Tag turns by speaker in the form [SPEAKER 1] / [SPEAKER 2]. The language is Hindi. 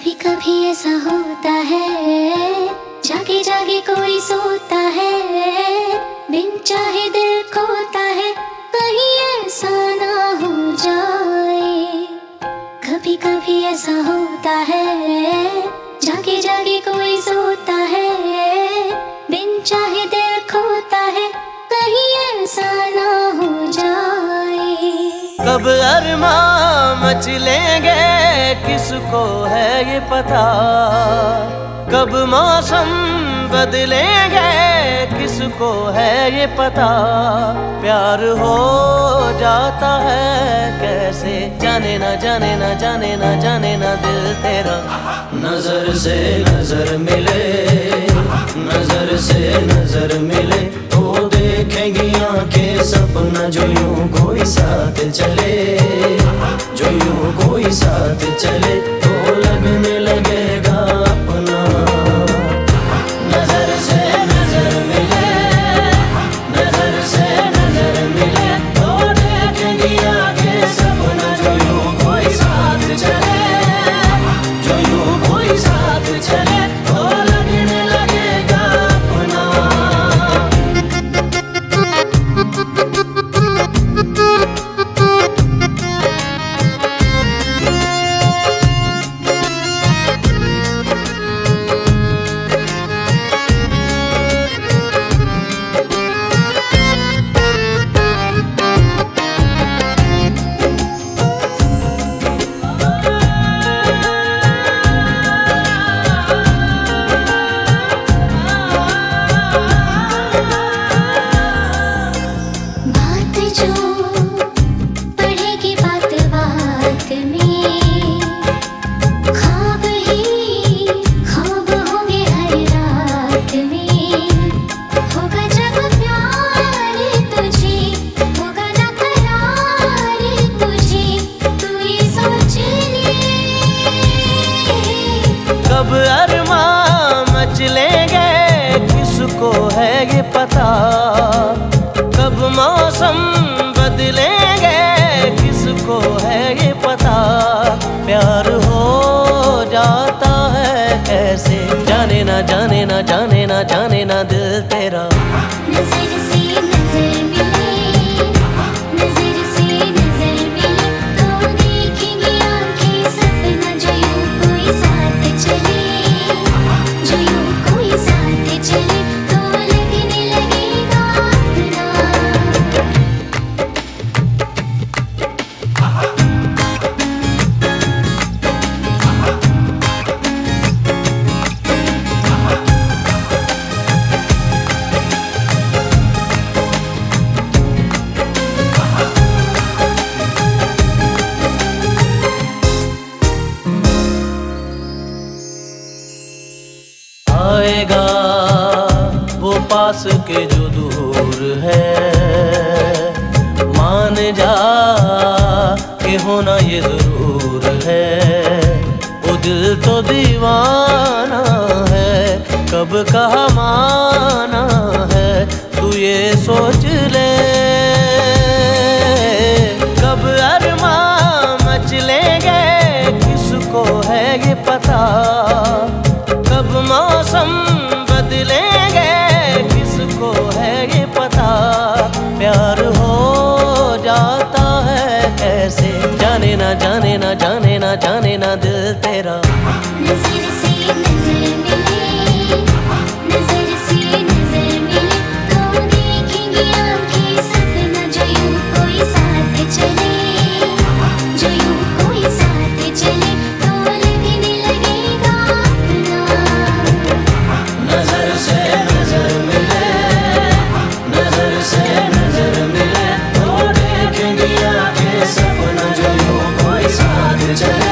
[SPEAKER 1] कभी कभी ऐसा होता है। जागे जागे कोई सोता है। बिन चाहे दिल खोता है, कहीं ऐसा ना हो जाए। कभी कभी ऐसा होता है। जागे जागे कोई सोता है।
[SPEAKER 2] कब अरमा मचलेंगे किसको है ये पता? कब मौसम बदलेंगे, किसको है ये पता? प्यार हो जाता है कैसे? जाने ना जाने ना जाने ना जाने ना दिल तेरा। नज़र से नज़र मिले, नज़र से नज़र मिले तो देखेंगी आँखें सपना जो यूँ कोई साथ चले जो यूँ कोई साथ चले। कब अरमा मचलेंगे किसको है ये
[SPEAKER 1] पता? कब मौसम बदलेंगे, किसको है ये पता? प्यार हो जाता है कैसे जाने ना जाने ना जाने
[SPEAKER 2] ना जाने ना दिल है। मान जा के होना ये ज़रूर है। वो दिल तो दीवाना है, कब कहा माना है, तू ये सोच ले। दिल तेरा
[SPEAKER 1] नज़र से नज़र मिले नज़र से नज़र मिले तो देखेंगे आँखें सपना जो यूँ कोई साथ चले जो यूँ कोई साथ चले तो लगने लगेगा अपना
[SPEAKER 2] नज़र से नज़र मिले नज़र से नज़र मिले तो देखेंगे आँखें सपना जो यूँ कोई साथ चले।